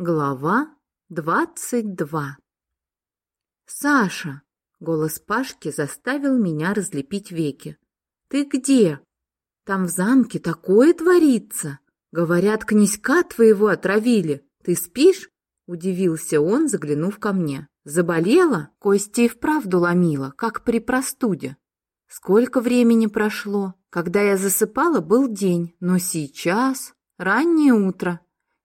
Глава двадцать два «Саша!» — голос Пашки заставил меня разлепить веки. «Ты где? Там в замке такое творится! Говорят, князька твоего отравили. Ты спишь?» — удивился он, заглянув ко мне. «Заболела?» Кости и вправду ломила, как при простуде. Сколько времени прошло? Когда я засыпала, был день, но сейчас раннее утро.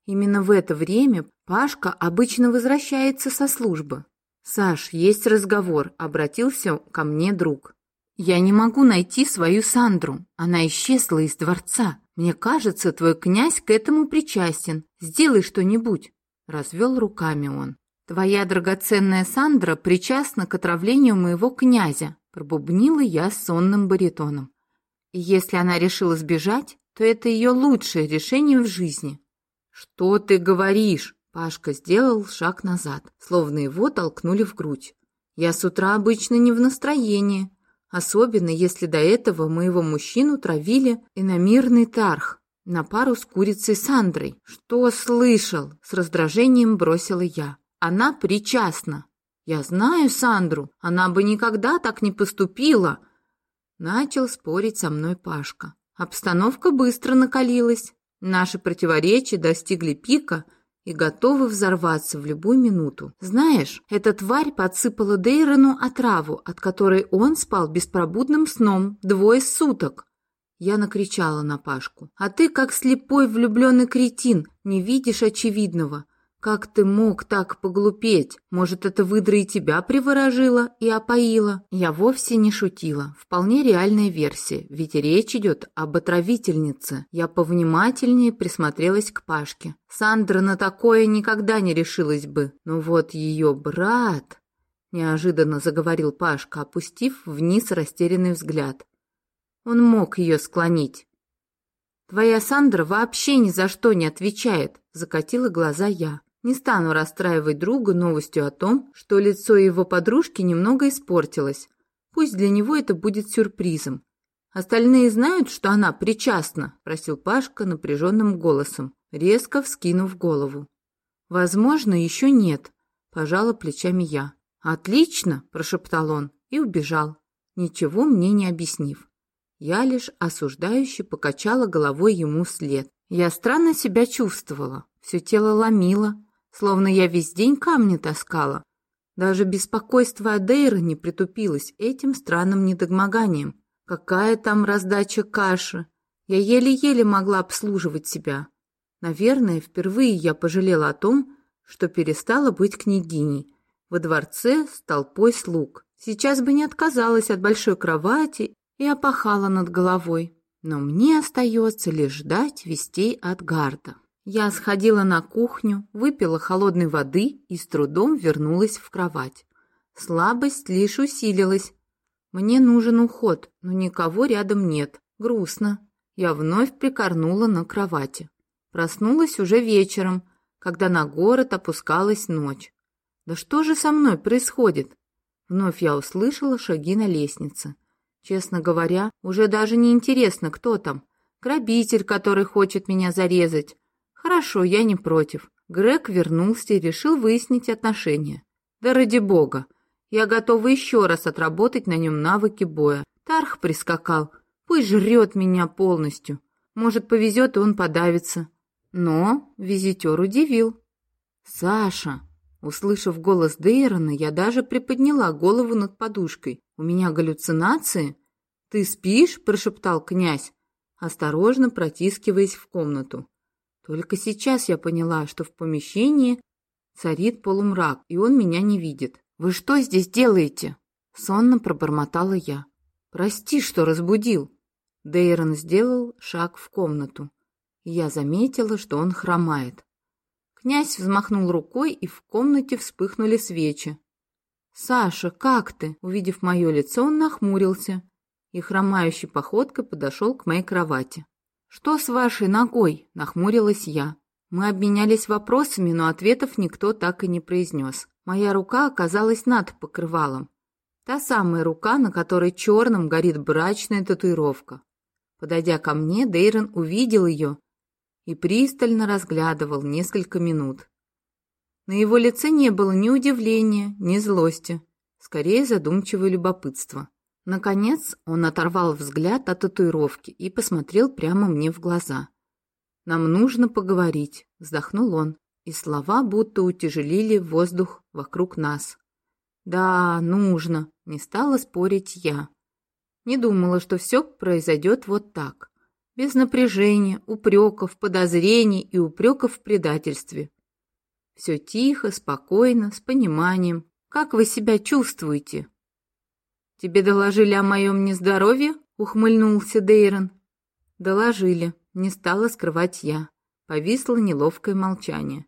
Именно в это время Пашка обычно возвращается со службы. «Саш, есть разговор», — обратился ко мне друг. «Я не могу найти свою Сандру. Она исчезла из дворца. Мне кажется, твой князь к этому причастен. Сделай что-нибудь», — развел руками он. «Твоя драгоценная Сандра причастна к отравлению моего князя», — пробубнила я сонным баритоном. «И если она решила сбежать, то это ее лучшее решение в жизни. «Что ты говоришь?» Пашка сделал шаг назад, словно его толкнули в грудь. «Я с утра обычно не в настроении, особенно если до этого моего мужчину травили иномирный тарх на пару с курицей Сандрой. Что слышал?» С раздражением бросила я. «Она причастна». «Я знаю Сандру, она бы никогда так не поступила!» Начал спорить со мной Пашка. Обстановка быстро накалилась. Наши противоречия достигли пика и готовы взорваться в любую минуту. Знаешь, эта тварь подсыпала Дейрону отраву, от которой он спал беспробудным сном двое суток. Я накричала на Пашку. «А ты, как слепой влюбленный кретин, не видишь очевидного. «Как ты мог так поглупеть? Может, эта выдра и тебя приворожила и опоила?» Я вовсе не шутила. Вполне реальная версия, ведь речь идет об отравительнице. Я повнимательнее присмотрелась к Пашке. Сандра на такое никогда не решилась бы. Но вот ее брат... Неожиданно заговорил Пашка, опустив вниз растерянный взгляд. Он мог ее склонить. «Твоя Сандра вообще ни за что не отвечает», — закатила глаза я. Не стану расстраивать друга новостью о том, что лицо его подружки немного испортилось. Пусть для него это будет сюрпризом. «Остальные знают, что она причастна?» – просил Пашка напряженным голосом, резко вскинув голову. «Возможно, еще нет», – пожала плечами я. «Отлично!» – прошептал он и убежал, ничего мне не объяснив. Я лишь осуждающе покачала головой ему вслед. Я странно себя чувствовала, все тело ломило, словно я весь день камни таскала. Даже беспокойство Адейра не притупилось этим странным недогмоганием. Какая там раздача каши? Я еле-еле могла обслуживать себя. Наверное, впервые я пожалела о том, что перестала быть княгиней во дворце с толпой слуг. Сейчас бы не отказалась от большой кровати и опахала над головой. Но мне остается лишь ждать вестей от Гарда. Я сходила на кухню, выпила холодной воды и с трудом вернулась в кровать. Слабость лишь усилилась. Мне нужен уход, но никого рядом нет. Грустно. Я вновь прикорнула на кровати. Проснулась уже вечером, когда на город опускалась ночь. Да что же со мной происходит? Вновь я услышала шаги на лестнице. Честно говоря, уже даже не интересно, кто там. Грабитель, который хочет меня зарезать, Хорошо, я не против. Грег вернулся и решил выяснить отношения. Да ради бога, я готова еще раз отработать на нем навыки боя. Тарх прискакал, пусть жрет меня полностью. Может, повезет, и он подавится. Но визитер удивил. «Саша!» Услышав голос Дейрона, я даже приподняла голову над подушкой. «У меня галлюцинации?» «Ты спишь?» – прошептал князь, осторожно протискиваясь в комнату. Только сейчас я поняла, что в помещении царит полумрак, и он меня не видит. «Вы что здесь делаете?» Сонно пробормотала я. «Прости, что разбудил». Дейрон сделал шаг в комнату, я заметила, что он хромает. Князь взмахнул рукой, и в комнате вспыхнули свечи. «Саша, как ты?» Увидев мое лицо, он нахмурился и хромающей походкой подошел к моей кровати. «Что с вашей ногой?» – нахмурилась я. Мы обменялись вопросами, но ответов никто так и не произнес. Моя рука оказалась над покрывалом. Та самая рука, на которой черным горит брачная татуировка. Подойдя ко мне, Дейрон увидел ее и пристально разглядывал несколько минут. На его лице не было ни удивления, ни злости, скорее задумчивое любопытство. Наконец он оторвал взгляд от татуировки и посмотрел прямо мне в глаза. «Нам нужно поговорить», — вздохнул он, и слова будто утяжелили воздух вокруг нас. «Да, нужно», — не стала спорить я. Не думала, что все произойдет вот так, без напряжения, упреков, подозрений и упреков в предательстве. Все тихо, спокойно, с пониманием. Как вы себя чувствуете? Тебе доложили о моем нездоровье? Ухмыльнулся Дейрон. Доложили. Не стала скрывать я. Повисло неловкое молчание.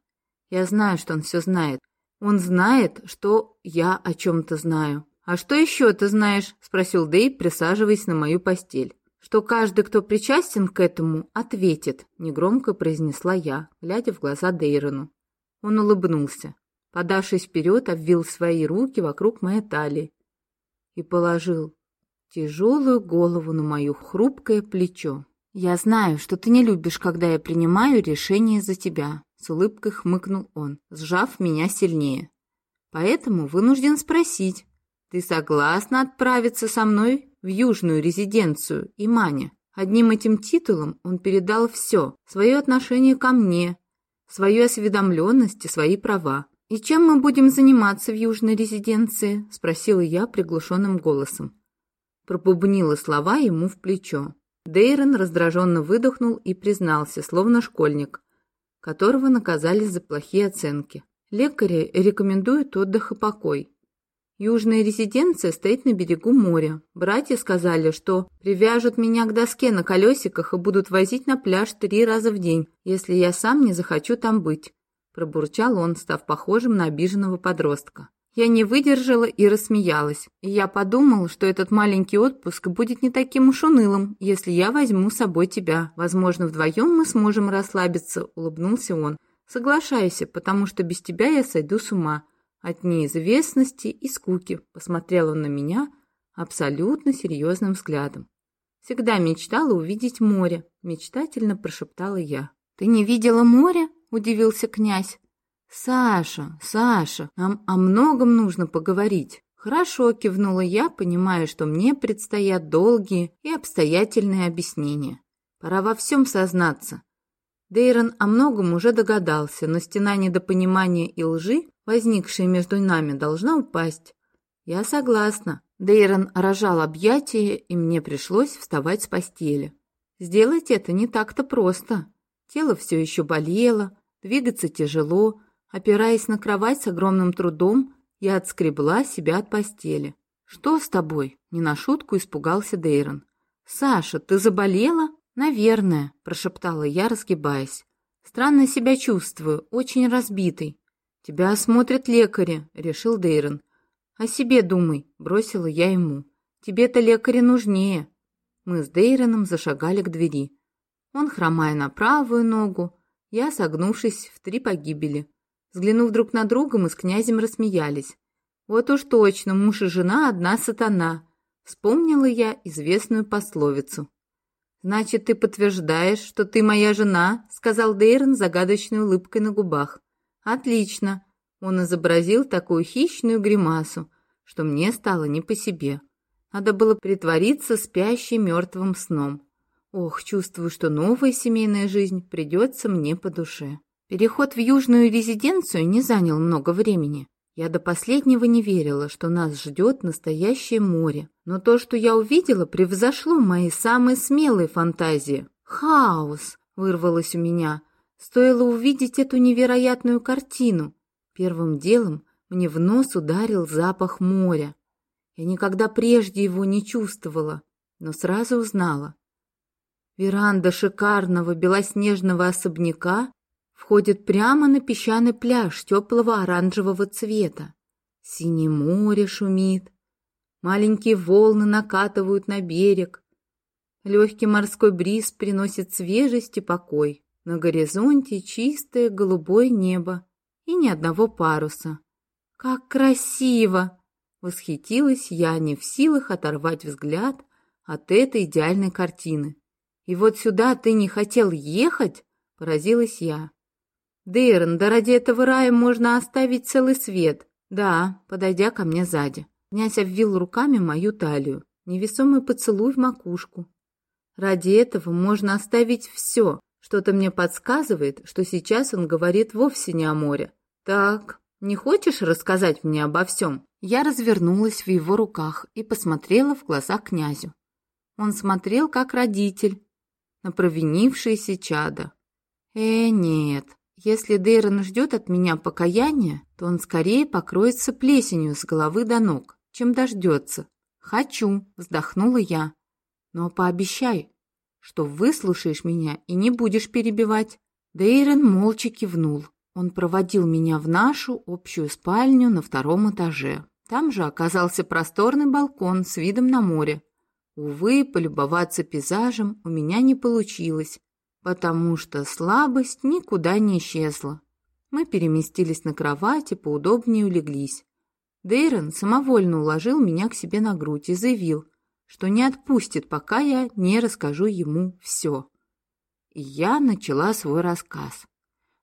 Я знаю, что он все знает. Он знает, что я о чем-то знаю. «А что еще ты знаешь?» — спросил Дэйв, присаживаясь на мою постель. «Что каждый, кто причастен к этому, ответит», — негромко произнесла я, глядя в глаза Дейрону. Он улыбнулся, подавшись вперед, обвил свои руки вокруг моей талии и положил тяжелую голову на мое хрупкое плечо. «Я знаю, что ты не любишь, когда я принимаю решение за тебя», — с улыбкой хмыкнул он, сжав меня сильнее. «Поэтому вынужден спросить, ты согласна отправиться со мной в южную резиденцию Иманя?» Одним этим титулом он передал все, свое отношение ко мне, свою осведомленность и свои права. «И чем мы будем заниматься в южной резиденции?» — спросила я приглушенным голосом. Пробубнила слова ему в плечо. Дейрон раздраженно выдохнул и признался, словно школьник, которого наказали за плохие оценки. Лекари рекомендуют отдых и покой. Южная резиденция стоит на берегу моря. Братья сказали, что привяжут меня к доске на колесиках и будут возить на пляж три раза в день, если я сам не захочу там быть. Пробурчал он, став похожим на обиженного подростка. Я не выдержала и рассмеялась. И я подумал, что этот маленький отпуск будет не таким уж унылым, если я возьму с собой тебя. Возможно, вдвоем мы сможем расслабиться, улыбнулся он. Соглашайся, потому что без тебя я сойду с ума от неизвестности и скуки, посмотрел он на меня абсолютно серьезным взглядом. Всегда мечтала увидеть море, мечтательно прошептала я. Ты не видела море? Удивился князь. Саша, Саша, нам о многом нужно поговорить. Хорошо, кивнула я, понимая, что мне предстоят долгие и обстоятельные объяснения. Пора во всем сознаться. Дейрон о многом уже догадался, но стена недопонимания и лжи возникшая между нами, должна упасть. Я согласна. Дейрон рожал объятия, и мне пришлось вставать с постели. Сделать это не так-то просто. Тело все еще болело, двигаться тяжело. Опираясь на кровать с огромным трудом, я отскребла себя от постели. «Что с тобой?» — не на шутку испугался Дейрон. «Саша, ты заболела?» «Наверное», — прошептала я, разгибаясь. «Странно себя чувствую, очень разбитый. «Тебя осмотрят лекари», — решил Дейрон. «О себе думай», — бросила я ему. «Тебе-то лекари нужнее». Мы с Дейроном зашагали к двери. Он, хромая на правую ногу, я, согнувшись в три погибели. Взглянув друг на друга, мы с князем рассмеялись. «Вот уж точно, муж и жена — одна сатана», — вспомнила я известную пословицу. «Значит, ты подтверждаешь, что ты моя жена?» — сказал Дейрон загадочной улыбкой на губах. «Отлично!» Он изобразил такую хищную гримасу, что мне стало не по себе. Надо было притвориться спящей мертвым сном. Ох, чувствую, что новая семейная жизнь придется мне по душе. Переход в южную резиденцию не занял много времени. Я до последнего не верила, что нас ждет настоящее море. Но то, что я увидела, превзошло мои самые смелые фантазии. «Хаос!» — вырвалось у меня. Стоило увидеть эту невероятную картину. Первым делом мне в нос ударил запах моря. Я никогда прежде его не чувствовала, но сразу узнала. Веранда шикарного белоснежного особняка входит прямо на песчаный пляж теплого оранжевого цвета. Синее море шумит, маленькие волны накатывают на берег. Легкий морской бриз приносит свежесть и покой. На горизонте чистое голубое небо и ни одного паруса. «Как красиво!» — восхитилась я, не в силах оторвать взгляд от этой идеальной картины. «И вот сюда ты не хотел ехать?» — поразилась я. Дейрон, да ради этого рая можно оставить целый свет. Да, подойдя ко мне сзади. Князь обвил руками мою талию. Невесомый поцелуй в макушку. Ради этого можно оставить все. Что-то мне подсказывает, что сейчас он говорит вовсе не о море. Так, не хочешь рассказать мне обо всем? Я развернулась в его руках и посмотрела в глаза князю. Он смотрел как родитель на провинившееся чадо. Э, нет, если Дейрон ждет от меня покаяния, то он скорее покроется плесенью с головы до ног, чем дождется. «Хочу», — вздохнула я. «Но пообещай, что выслушаешь меня и не будешь перебивать». Дейрон молча кивнул. Он проводил меня в нашу общую спальню на втором этаже. Там же оказался просторный балкон с видом на море. Увы, полюбоваться пейзажем у меня не получилось, потому что слабость никуда не исчезла. Мы переместились на кровать и поудобнее улеглись. Дейрон самовольно уложил меня к себе на грудь и заявил, что не отпустит, пока я не расскажу ему все. И я начала свой рассказ.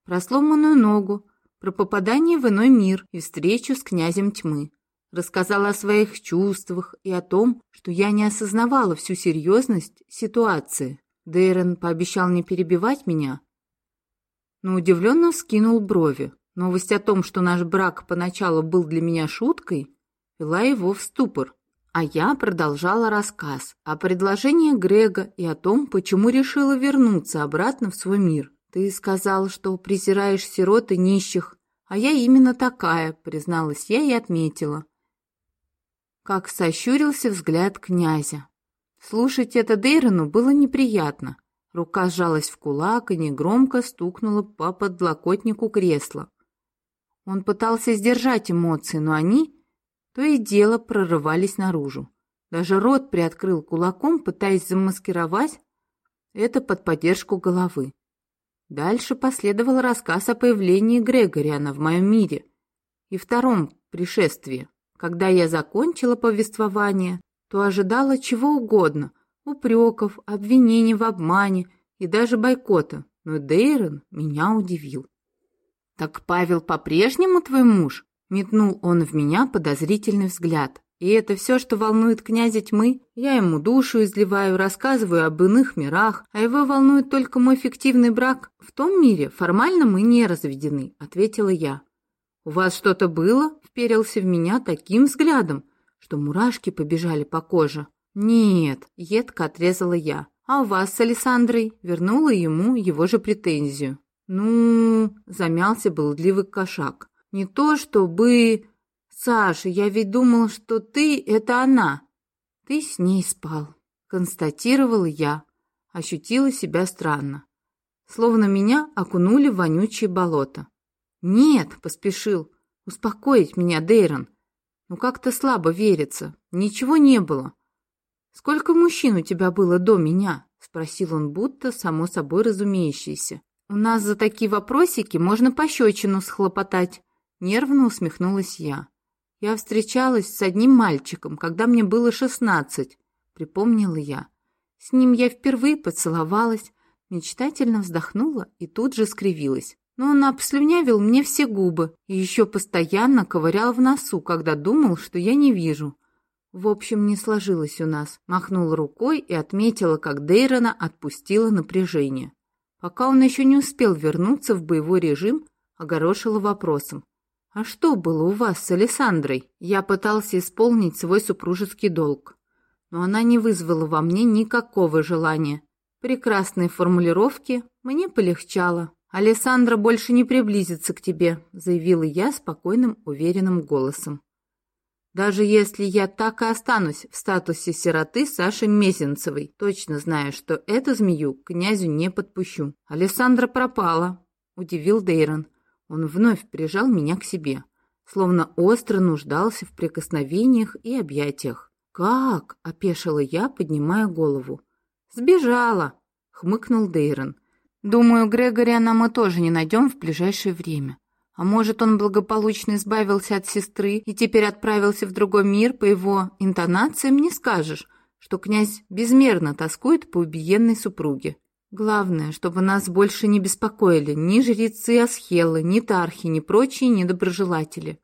Про сломанную ногу, про попадание в иной мир и встречу с князем тьмы. Рассказала о своих чувствах и о том, что я не осознавала всю серьезность ситуации. Дейрон пообещал не перебивать меня, но удивленно вскинул брови. Новость о том, что наш брак поначалу был для меня шуткой, вела его в ступор. А я продолжала рассказ о предложении Грега и о том, почему решила вернуться обратно в свой мир. «Ты сказал, что презираешь сирот и нищих, а я именно такая», — призналась я и отметила. Как сощурился взгляд князя. Слушать это Дейрону было неприятно. Рука сжалась в кулак и негромко стукнула по подлокотнику кресла. Он пытался сдержать эмоции, но они то и дело прорывались наружу. Даже рот приоткрыл кулаком, пытаясь замаскировать это под поддержку головы. Дальше последовал рассказ о появлении Грегориана в моем мире и втором пришествии. Когда я закончила повествование, то ожидала чего угодно — упреков, обвинений в обмане и даже бойкота, но Дейрон меня удивил. «Так Павел по-прежнему твой муж?» — метнул он в меня подозрительный взгляд. «И это все, что волнует князя тьмы? Я ему душу изливаю, рассказываю об иных мирах, а его волнует только мой фиктивный брак. В том мире формально мы не разведены», — ответила я. «У вас что-то было?» — вперился в меня таким взглядом, что мурашки побежали по коже. «Нет», — едко отрезала я. «А у вас с Александрой?» Вернула ему его же претензию. «Ну...» — замялся блудливый кошак. «Не то чтобы...» «Саша, я ведь думал, что ты — это она». «Ты с ней спал», — констатировала я. Ощутила себя странно. Словно меня окунули в вонючее болото. «Нет», — поспешил успокоить меня Дейрон. Ну как-то слабо верится. Ничего не было. Сколько мужчин у тебя было до меня? Спросил он, будто само собой разумеющийся. У нас за такие вопросики можно пощечину схлопотать. Нервно усмехнулась я. Я встречалась с одним мальчиком, когда мне было шестнадцать, припомнила я. С ним я впервые поцеловалась, мечтательно вздохнула и тут же скривилась но он обслюнявил мне все губы и еще постоянно ковырял в носу, когда думал, что я не вижу. В общем, не сложилось у нас. Махнула рукой и отметила, как Дейрона отпустила напряжение. Пока он еще не успел вернуться в боевой режим, огорошила вопросом. «А что было у вас с Александрой?» Я пытался исполнить свой супружеский долг, но она не вызвала во мне никакого желания. Прекрасные формулировки мне полегчало. «Алессандра больше не приблизится к тебе», — заявила я спокойным, уверенным голосом. «Даже если я так и останусь в статусе сироты Саши Мезенцевой, точно знаю, что эту змею князю не подпущу. Алессандра пропала», — удивил Дейрон. Он вновь прижал меня к себе, словно остро нуждался в прикосновениях и объятиях. «Как?» — опешила я, поднимая голову. «Сбежала», — хмыкнул Дейрон. Думаю, Грегориана мы тоже не найдем в ближайшее время. А может, он благополучно избавился от сестры и теперь отправился в другой мир, по его интонациям не скажешь, что князь безмерно тоскует по убиенной супруге. Главное, чтобы нас больше не беспокоили ни жрецы Асхелы, ни тархи, ни прочие недоброжелатели.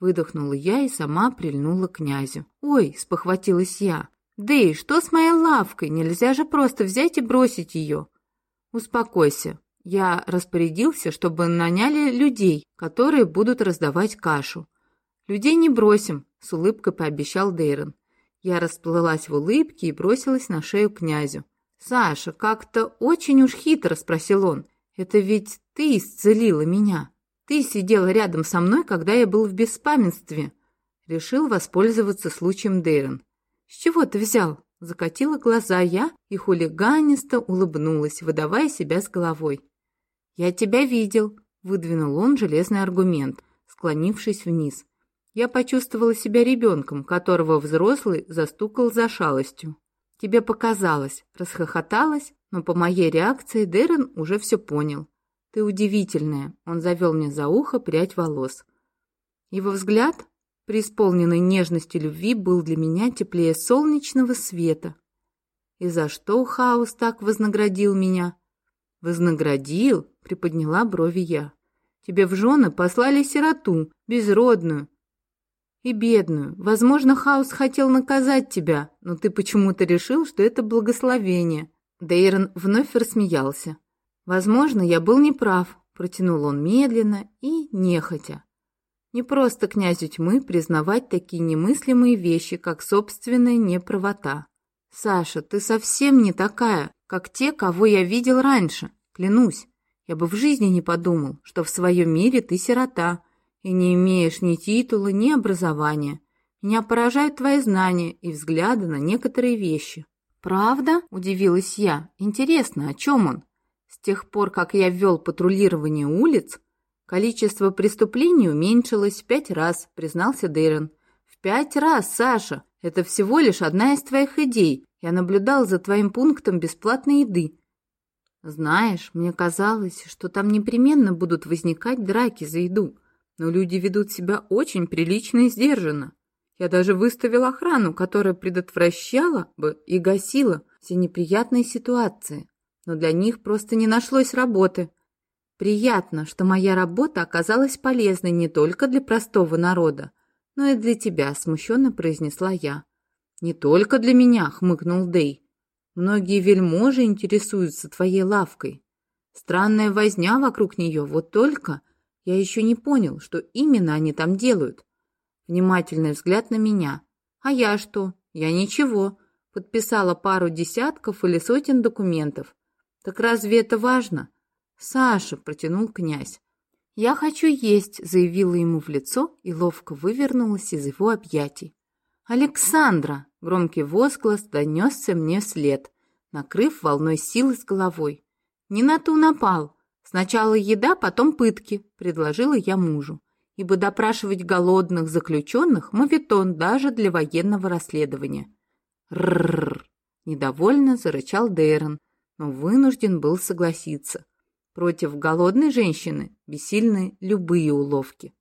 Выдохнула я и сама прильнула к князю. «Ой!» — спохватилась я. «Дэй, что с моей лавкой? Нельзя же просто взять и бросить ее!» «Успокойся. Я распорядился, чтобы наняли людей, которые будут раздавать кашу. Людей не бросим», — с улыбкой пообещал Дейрон. Я расплылась в улыбке и бросилась на шею князю. «Саша, как-то очень уж хитро», — спросил он. «Это ведь ты исцелила меня. Ты сидела рядом со мной, когда я был в беспамятстве». Решил воспользоваться случаем Дейрон. «С чего ты взял?» Закатила глаза я и хулиганисто улыбнулась, выдавая себя с головой. «Я тебя видел», — выдвинул он железный аргумент, склонившись вниз. Я почувствовала себя ребенком, которого взрослый застукал за шалостью. «Тебе показалось», — расхохоталась, но по моей реакции Дэрон уже все понял. «Ты удивительная», — он завел мне за ухо прядь волос. Его взгляд, преисполненный нежности любви, был для меня теплее солнечного света. И за что Хаус так вознаградил меня? Вознаградил, приподняла брови я. Тебе в жены послали сироту, безродную, и бедную. Возможно, Хаус хотел наказать тебя, но ты почему-то решил, что это благословение». Дейрон вновь рассмеялся. «Возможно, я был неправ», — протянул он медленно и нехотя. «Не просто князю тьмы признавать такие немыслимые вещи, как собственная неправота. Саша, ты совсем не такая, как те, кого я видел раньше, клянусь. Я бы в жизни не подумал, что в своем мире ты сирота, и не имеешь ни титула, ни образования. Меня поражают твои знания и взгляды на некоторые вещи». «Правда?» – удивилась я. «Интересно, о чем он?» С тех пор, как я ввел патрулирование улиц, количество преступлений уменьшилось в пять раз, признался Дейрон. «В пять раз, Саша! Это всего лишь одна из твоих идей. Я наблюдал за твоим пунктом бесплатной еды. Знаешь, мне казалось, что там непременно будут возникать драки за еду но люди ведут себя очень прилично и сдержанно. Я даже выставил охрану, которая предотвращала бы и гасила все неприятные ситуации. Но для них просто не нашлось работы. Приятно, что моя работа оказалась полезной не только для простого народа, но и для тебя, смущенно произнесла я. Не только для меня, хмыкнул Дей. Многие вельможи интересуются твоей лавкой. Странная возня вокруг нее, вот только я еще не понял, что именно они там делают. Внимательный взгляд на меня. А я что? Я ничего. Подписала пару десятков или сотен документов. Так разве это важно? Саша, протянул князь. «Я хочу есть», — заявила ему в лицо и ловко вывернулась из его объятий. «Александра!» — громкий возглас донесся мне вслед, накрыв волной силы с головой. «Не на ту напал. Сначала еда, потом пытки, предложила я мужу, ибо допрашивать голодных заключенных – мавитон даже для военного расследования. Рррр! Недовольно зарычал Дейрон, но вынужден был согласиться. Против голодной женщины бессильны любые уловки.